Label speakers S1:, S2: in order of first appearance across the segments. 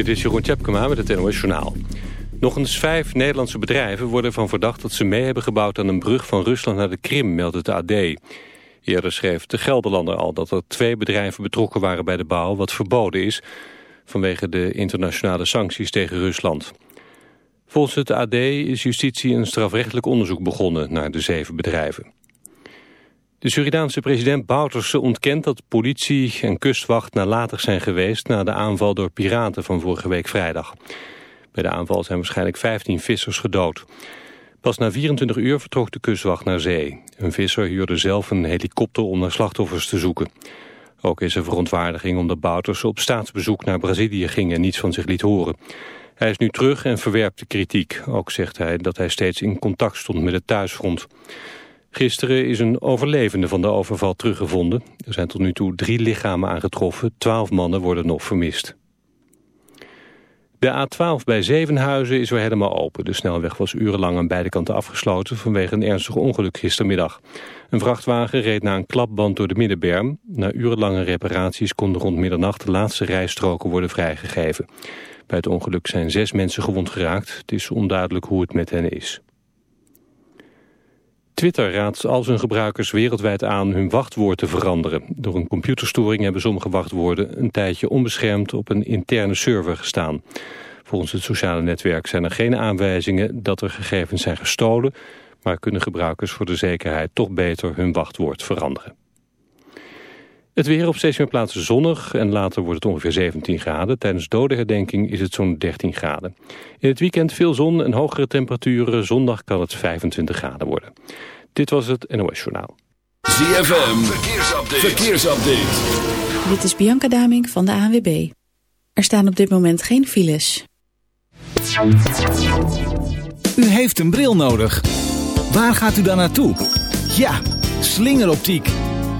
S1: Dit is Jeroen Tjepkema met het NOS Journaal. Nog eens vijf Nederlandse bedrijven worden van verdacht dat ze mee hebben gebouwd aan een brug van Rusland naar de Krim, meldt het AD. Eerder schreef de Gelderlander al dat er twee bedrijven betrokken waren bij de bouw, wat verboden is vanwege de internationale sancties tegen Rusland. Volgens het AD is justitie een strafrechtelijk onderzoek begonnen naar de zeven bedrijven. De Surinaamse president Bouterse ontkent dat politie en kustwacht nalatig zijn geweest na de aanval door piraten van vorige week vrijdag. Bij de aanval zijn waarschijnlijk 15 vissers gedood. Pas na 24 uur vertrok de kustwacht naar zee. Een visser huurde zelf een helikopter om naar slachtoffers te zoeken. Ook is er verontwaardiging omdat Bouterse op staatsbezoek naar Brazilië ging en niets van zich liet horen. Hij is nu terug en verwerpt de kritiek. Ook zegt hij dat hij steeds in contact stond met het thuisfront. Gisteren is een overlevende van de overval teruggevonden. Er zijn tot nu toe drie lichamen aangetroffen. Twaalf mannen worden nog vermist. De A12 bij Zevenhuizen is weer helemaal open. De snelweg was urenlang aan beide kanten afgesloten vanwege een ernstig ongeluk gistermiddag. Een vrachtwagen reed na een klapband door de middenberm. Na urenlange reparaties konden rond middernacht de laatste rijstroken worden vrijgegeven. Bij het ongeluk zijn zes mensen gewond geraakt. Het is onduidelijk hoe het met hen is. Twitter raadt al zijn gebruikers wereldwijd aan hun wachtwoord te veranderen. Door een computerstoring hebben sommige wachtwoorden een tijdje onbeschermd op een interne server gestaan. Volgens het sociale netwerk zijn er geen aanwijzingen dat er gegevens zijn gestolen, maar kunnen gebruikers voor de zekerheid toch beter hun wachtwoord veranderen. Het weer op steeds meer plaatsen zonnig en later wordt het ongeveer 17 graden. Tijdens dodenherdenking is het zo'n 13 graden. In het weekend veel zon en hogere temperaturen. Zondag kan het 25 graden worden. Dit was het NOS Journaal.
S2: ZFM, verkeersupdate. verkeersupdate.
S3: Dit is Bianca Daming van de ANWB. Er staan op dit moment geen files.
S4: U heeft een bril nodig. Waar gaat u dan naartoe? Ja, slingeroptiek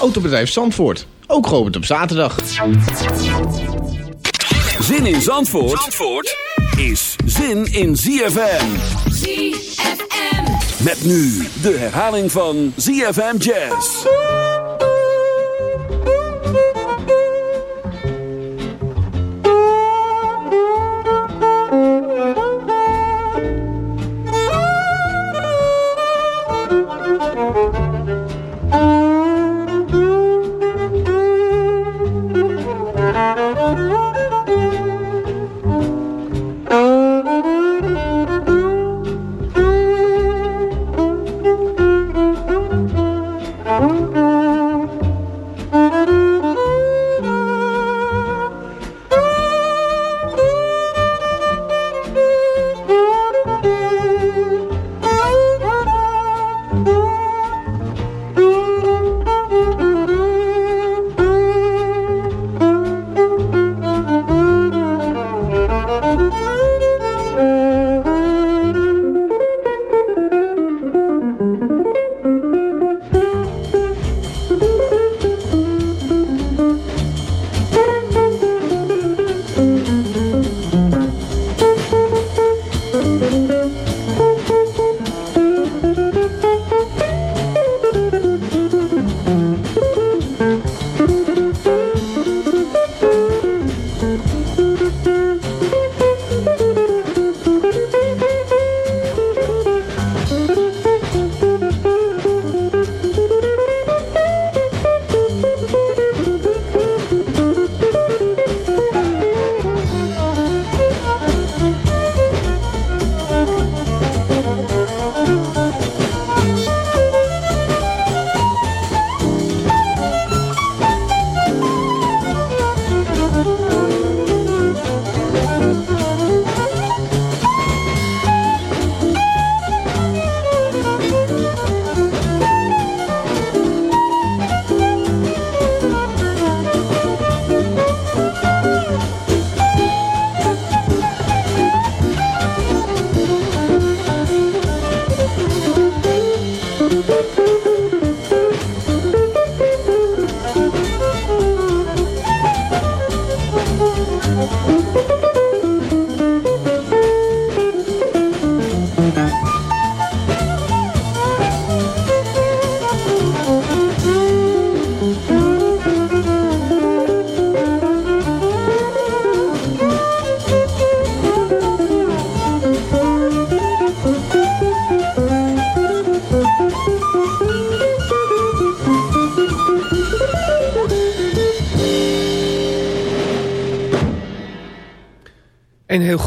S5: Autobedrijf Zandvoort, ook geopend op zaterdag.
S2: Zin in Zandvoort, Zandvoort is zin in ZFM.
S6: ZFM.
S2: Met nu de herhaling van ZFM Jazz.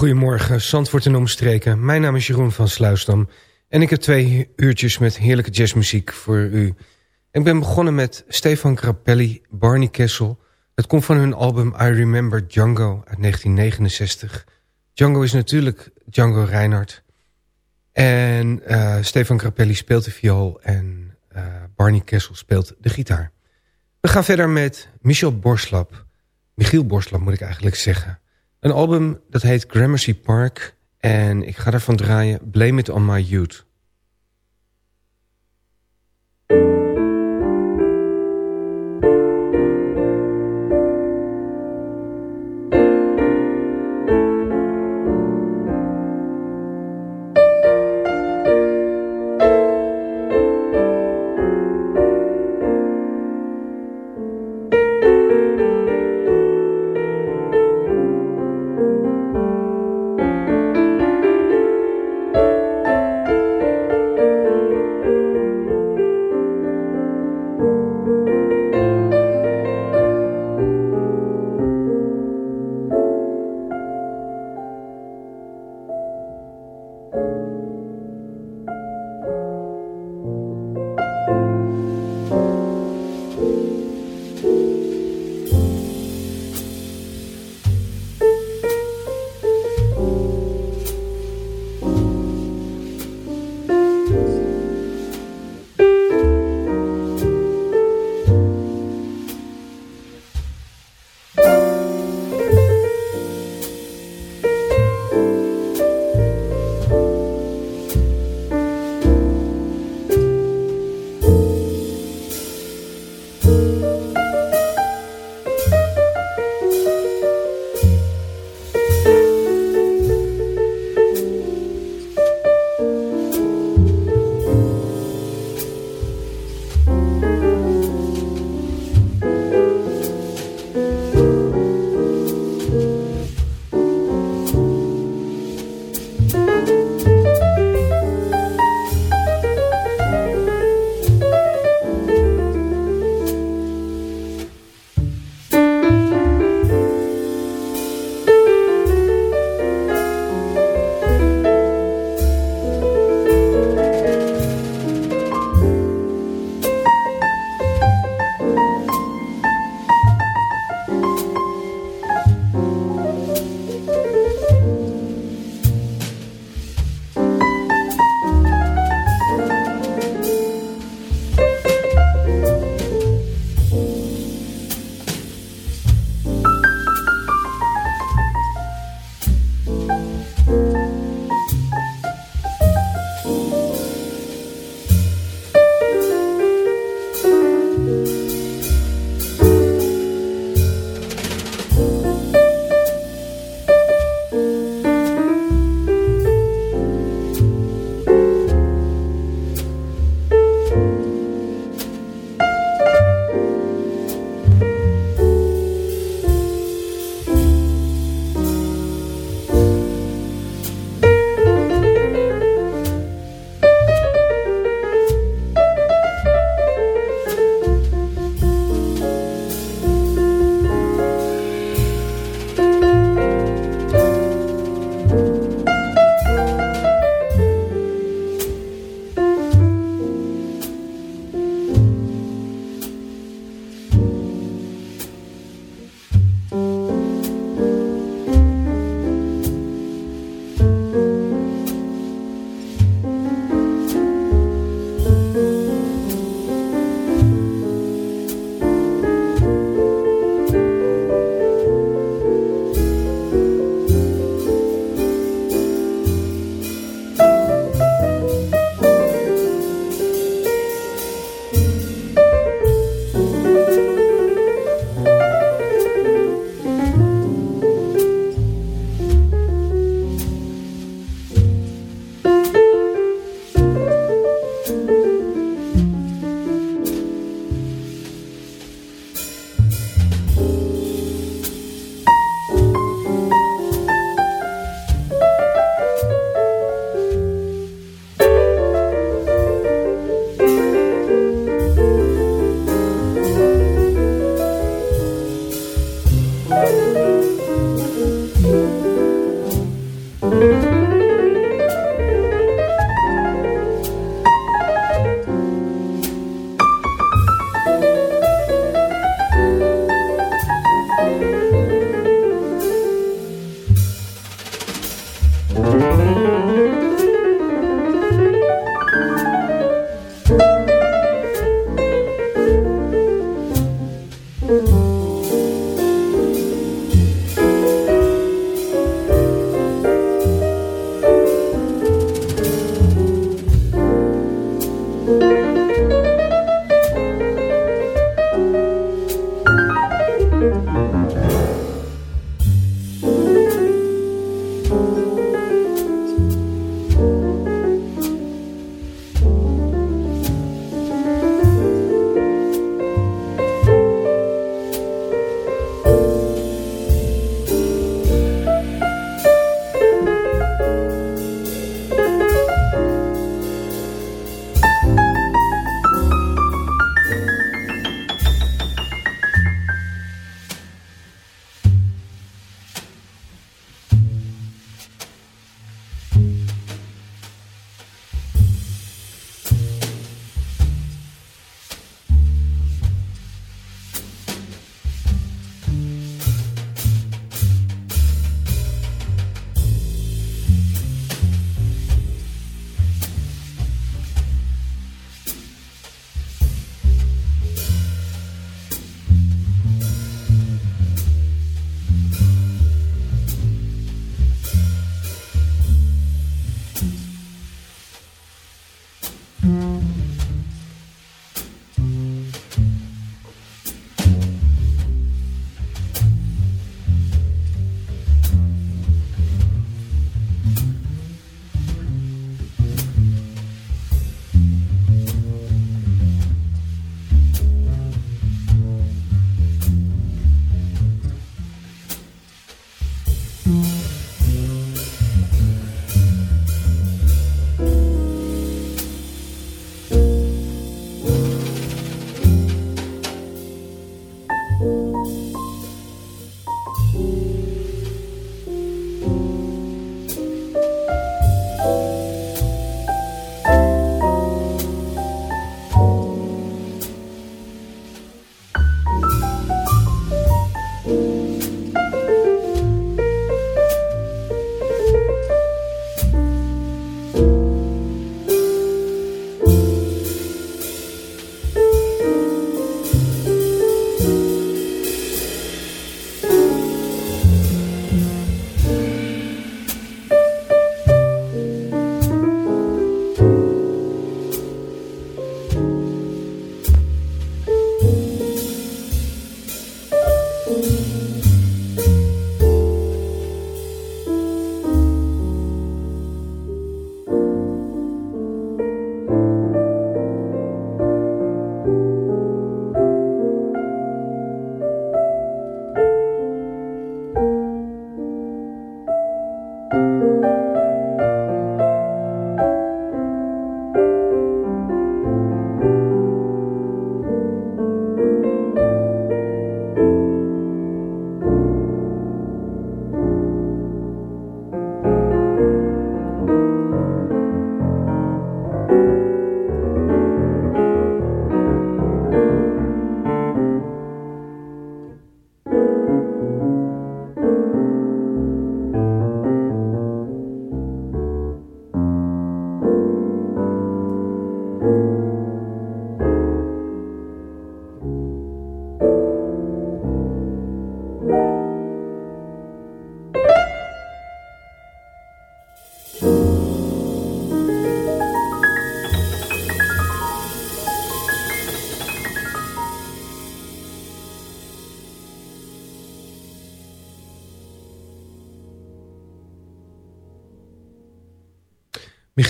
S6: Goedemorgen, Zandvoort en omstreken. Mijn naam is Jeroen van Sluisdam en ik heb twee uurtjes met heerlijke jazzmuziek voor u. Ik ben begonnen met Stefan Grappelli, Barney Kessel. Het komt van hun album I Remember Django uit 1969. Django is natuurlijk Django Reinhardt. En uh, Stefan Grappelli speelt de viool en uh, Barney Kessel speelt de gitaar. We gaan verder met Michel Borslap. Michiel Borslap moet ik eigenlijk zeggen. Een album dat heet Gramercy Park. En ik ga daarvan draaien Blame It On My Youth.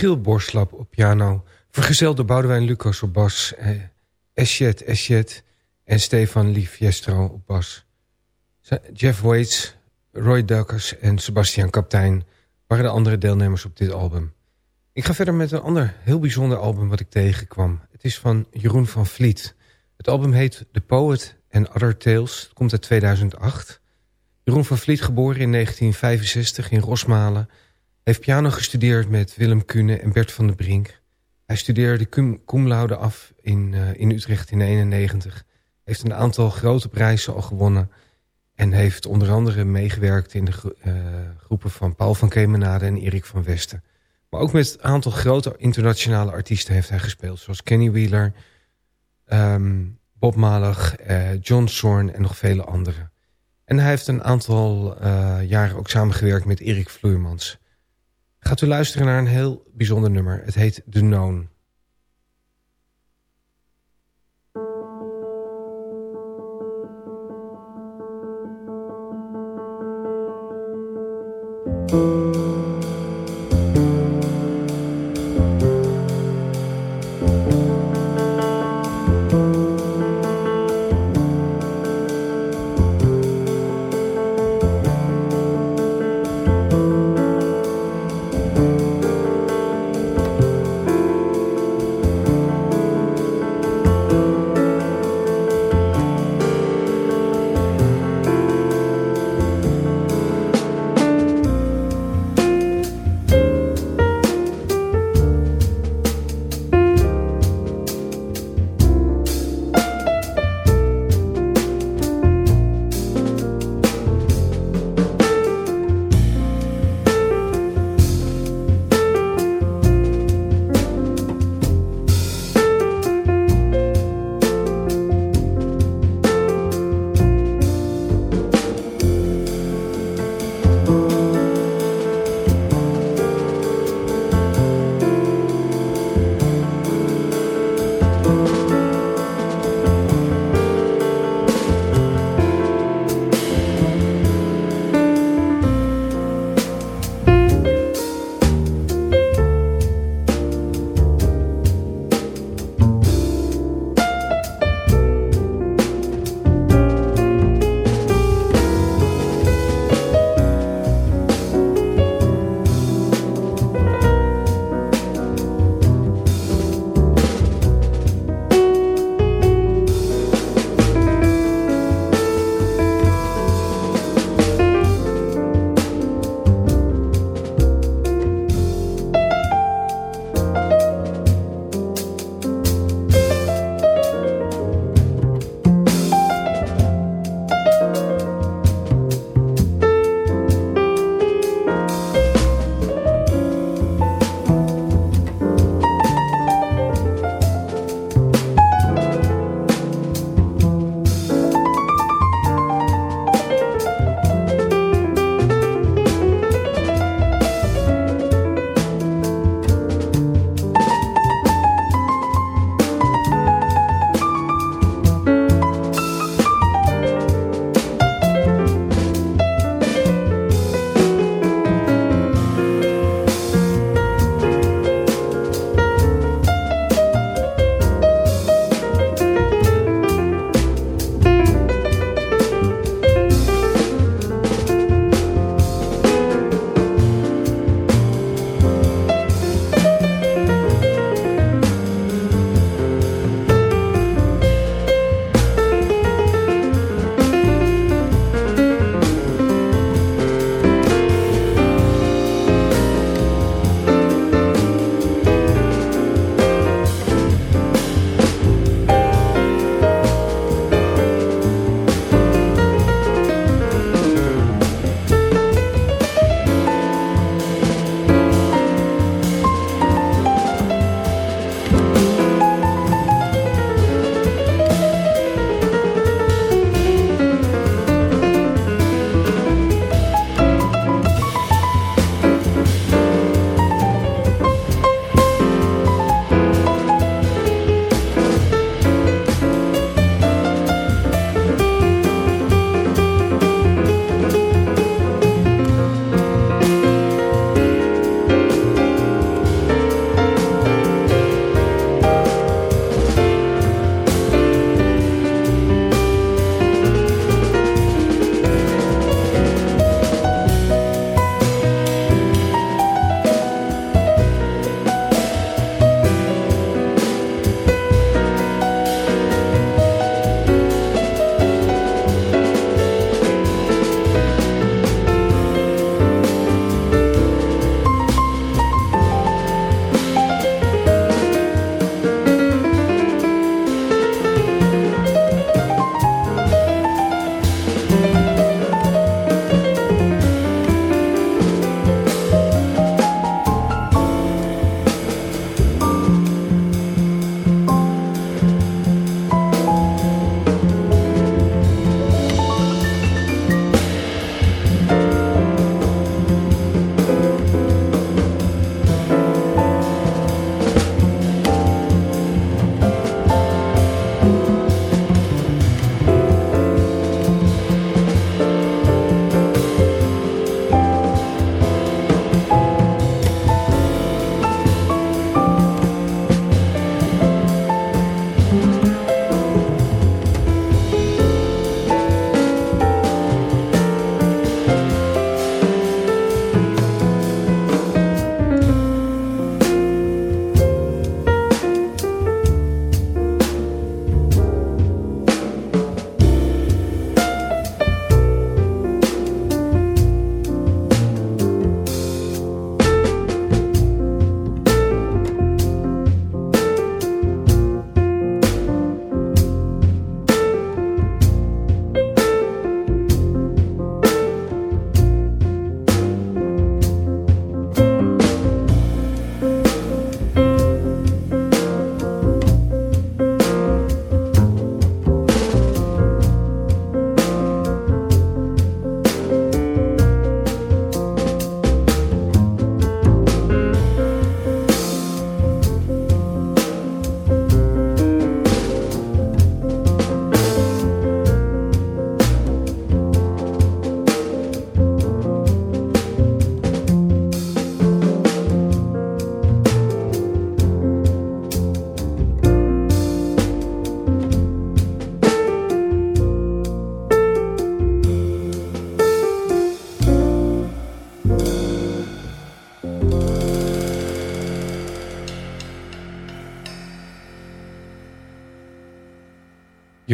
S6: Michiel Borslap op piano. Vergezeld door Boudewijn Lucas op bas. Eh, Esjet Esjet en Stefan Lief op bas. Jeff Waits, Roy Duckers en Sebastian Kaptein waren de andere deelnemers op dit album. Ik ga verder met een ander heel bijzonder album wat ik tegenkwam. Het is van Jeroen van Vliet. Het album heet The Poet and Other Tales. Het komt uit 2008. Jeroen van Vliet, geboren in 1965 in Rosmalen... heeft piano gestudeerd met Willem Kune en Bert van der Brink. Hij studeerde cum, cum laude af in, uh, in Utrecht in 1991. Heeft een aantal grote prijzen al gewonnen... en heeft onder andere meegewerkt in de uh, groepen van Paul van Kemenade en Erik van Westen. Maar ook met een aantal grote internationale artiesten heeft hij gespeeld... zoals Kenny Wheeler, um, Bob Malig, uh, John Zorn en nog vele anderen. En hij heeft een aantal jaren ook samengewerkt met Erik Vloeimans. Gaat u luisteren naar een heel bijzonder nummer. Het heet The Known.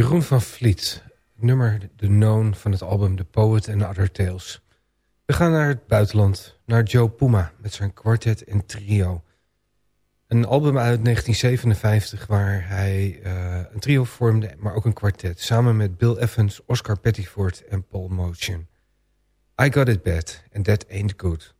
S6: Jeroen van Vliet. Nummer The Known van het album The Poet and Other Tales. We gaan naar het buitenland, naar Joe Puma met zijn kwartet en trio. Een album uit 1957 waar hij uh, een trio vormde, maar ook een kwartet. Samen met Bill Evans, Oscar Pettiford en Paul Motion. I Got It Bad and That Ain't Good.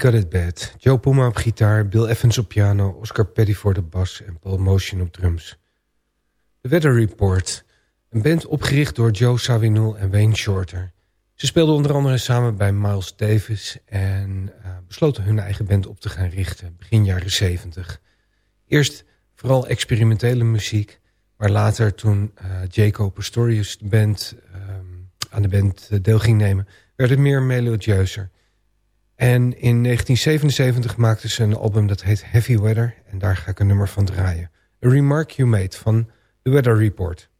S6: Got It Bad. Joe Puma op gitaar, Bill Evans op piano... Oscar Petty voor de bas en Paul Motion op drums. The Weather Report. Een band opgericht door Joe Zawinul en Wayne Shorter. Ze speelden onder andere samen bij Miles Davis... en uh, besloten hun eigen band op te gaan richten, begin jaren 70. Eerst vooral experimentele muziek... maar later toen uh, Jaco Pastorius de band, uh, aan de band deel ging nemen... werd het meer melodieuzer... En in 1977 maakte ze een album dat heet Heavy Weather. En daar ga ik een nummer van draaien. A Remark You Made van The Weather Report.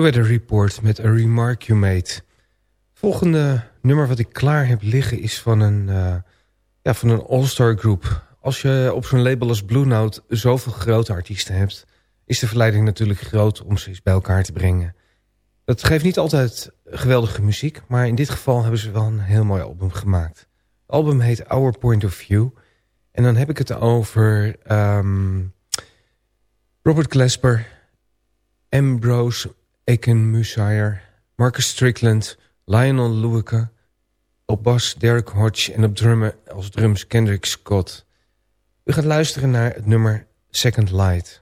S6: Weather Report met A Remark You Made. volgende nummer wat ik klaar heb liggen is van een, uh, ja, van een all-star groep. Als je op zo'n label als Blue Note zoveel grote artiesten hebt... is de verleiding natuurlijk groot om ze eens bij elkaar te brengen. Dat geeft niet altijd geweldige muziek... maar in dit geval hebben ze wel een heel mooi album gemaakt. Het album heet Our Point of View... En dan heb ik het over um, Robert Glasper, Ambrose Aiken Musayer, Marcus Strickland, Lionel Lueke, op bas Derek Hodge en op drummen als drums Kendrick Scott. U gaat luisteren naar het nummer Second Light.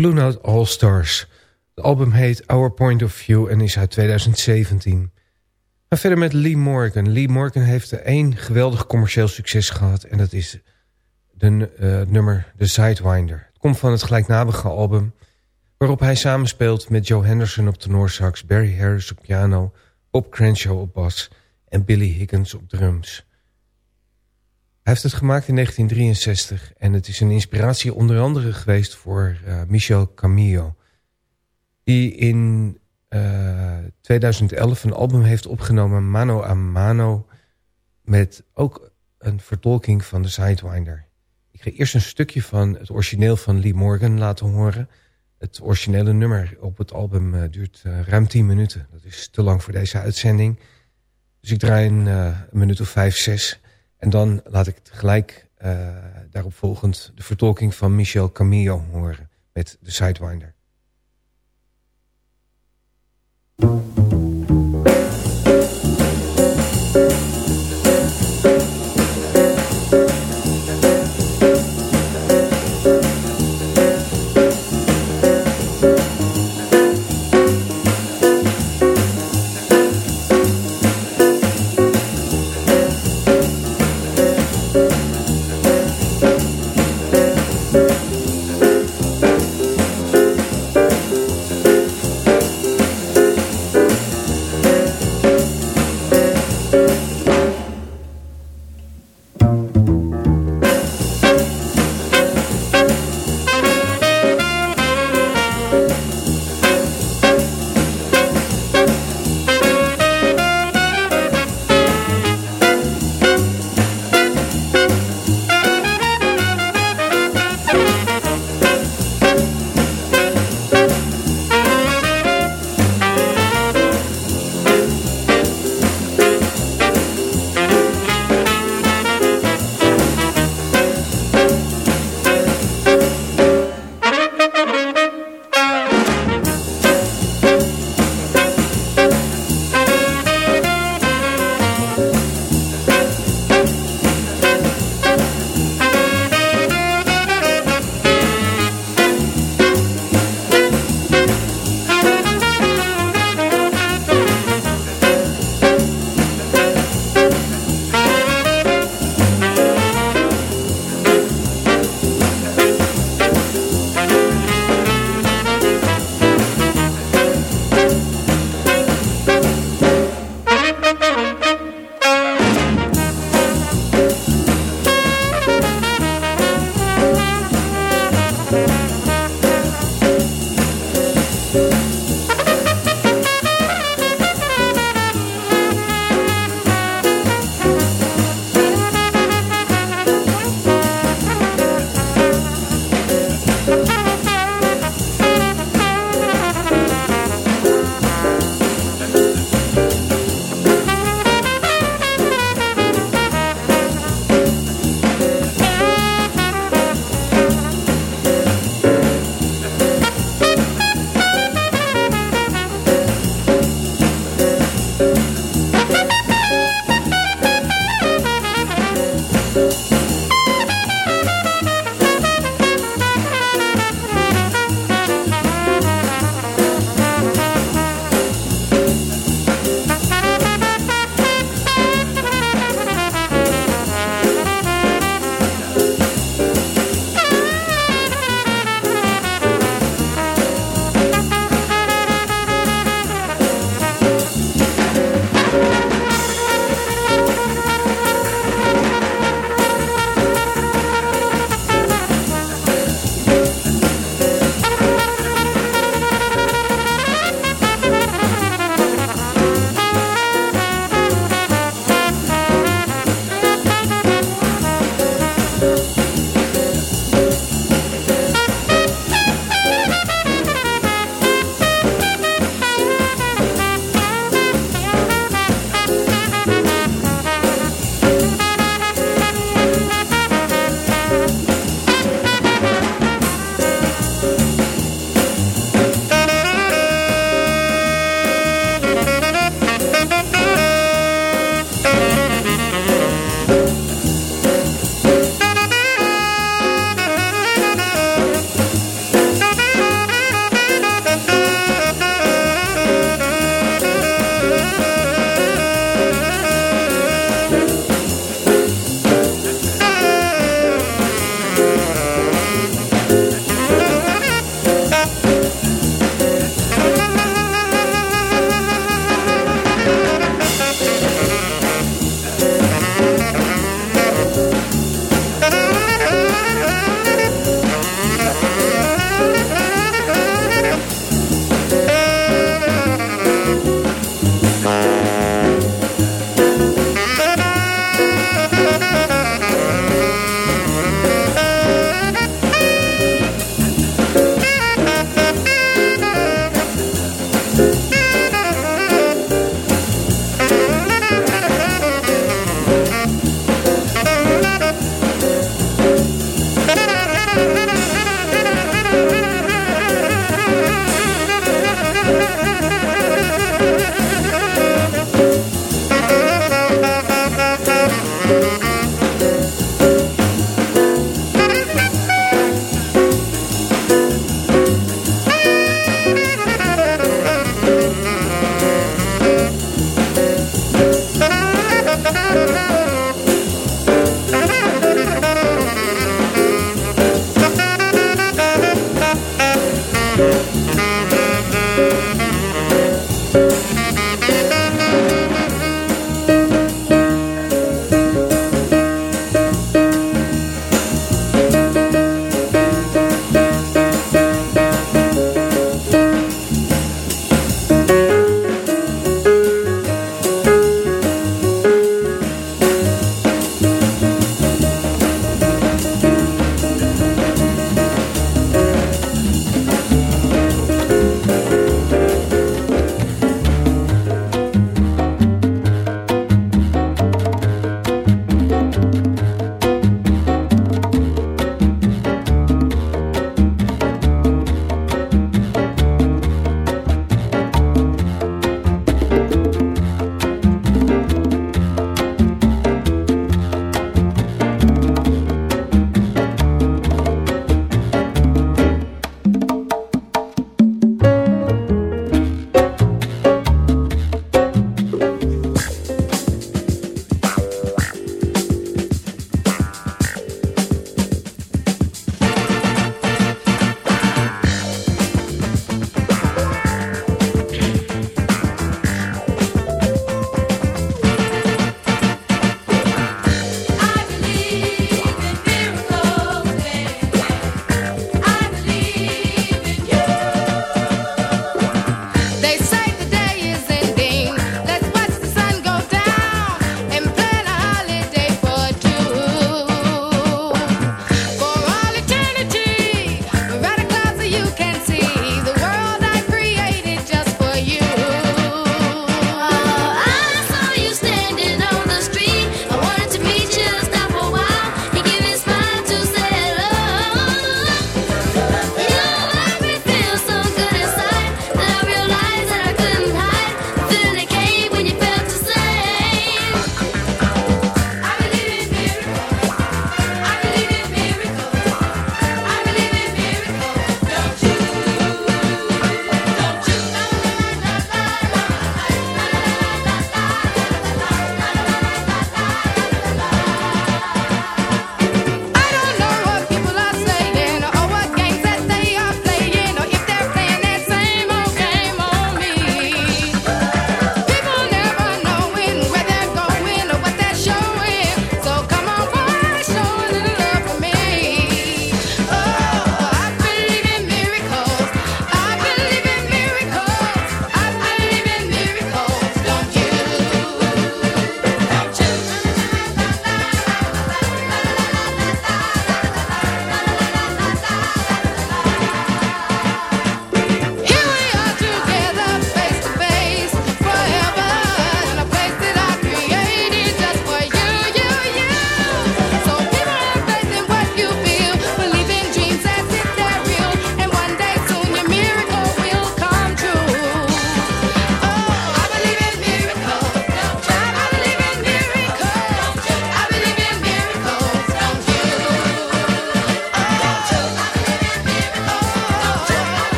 S6: Blue Note All Stars. Het album heet Our Point of View en is uit 2017. Maar verder met Lee Morgan. Lee Morgan heeft één geweldig commercieel succes gehad... en dat is de uh, nummer The Sidewinder. Het komt van het gelijknamige album... waarop hij samenspeelt met Joe Henderson op tenorsax... Barry Harris op piano, Bob Crenshaw op bas... en Billy Higgins op drums... Hij heeft het gemaakt in 1963 en het is een inspiratie onder andere geweest voor uh, Michel Camillo. Die in uh, eh, 2011 een album heeft opgenomen, Mano a Mano, met ook een vertolking van de Sidewinder. Ik ga eerst een stukje van het origineel van Lee Morgan laten horen. Het originele nummer op het album uh, duurt ruim 10 minuten. Dat is te lang voor deze uitzending. Dus ik draai een, een minuut of 5, 6... En dan laat ik gelijk uh, daarop volgend de vertolking van Michel Camillo horen met de Sidewinder.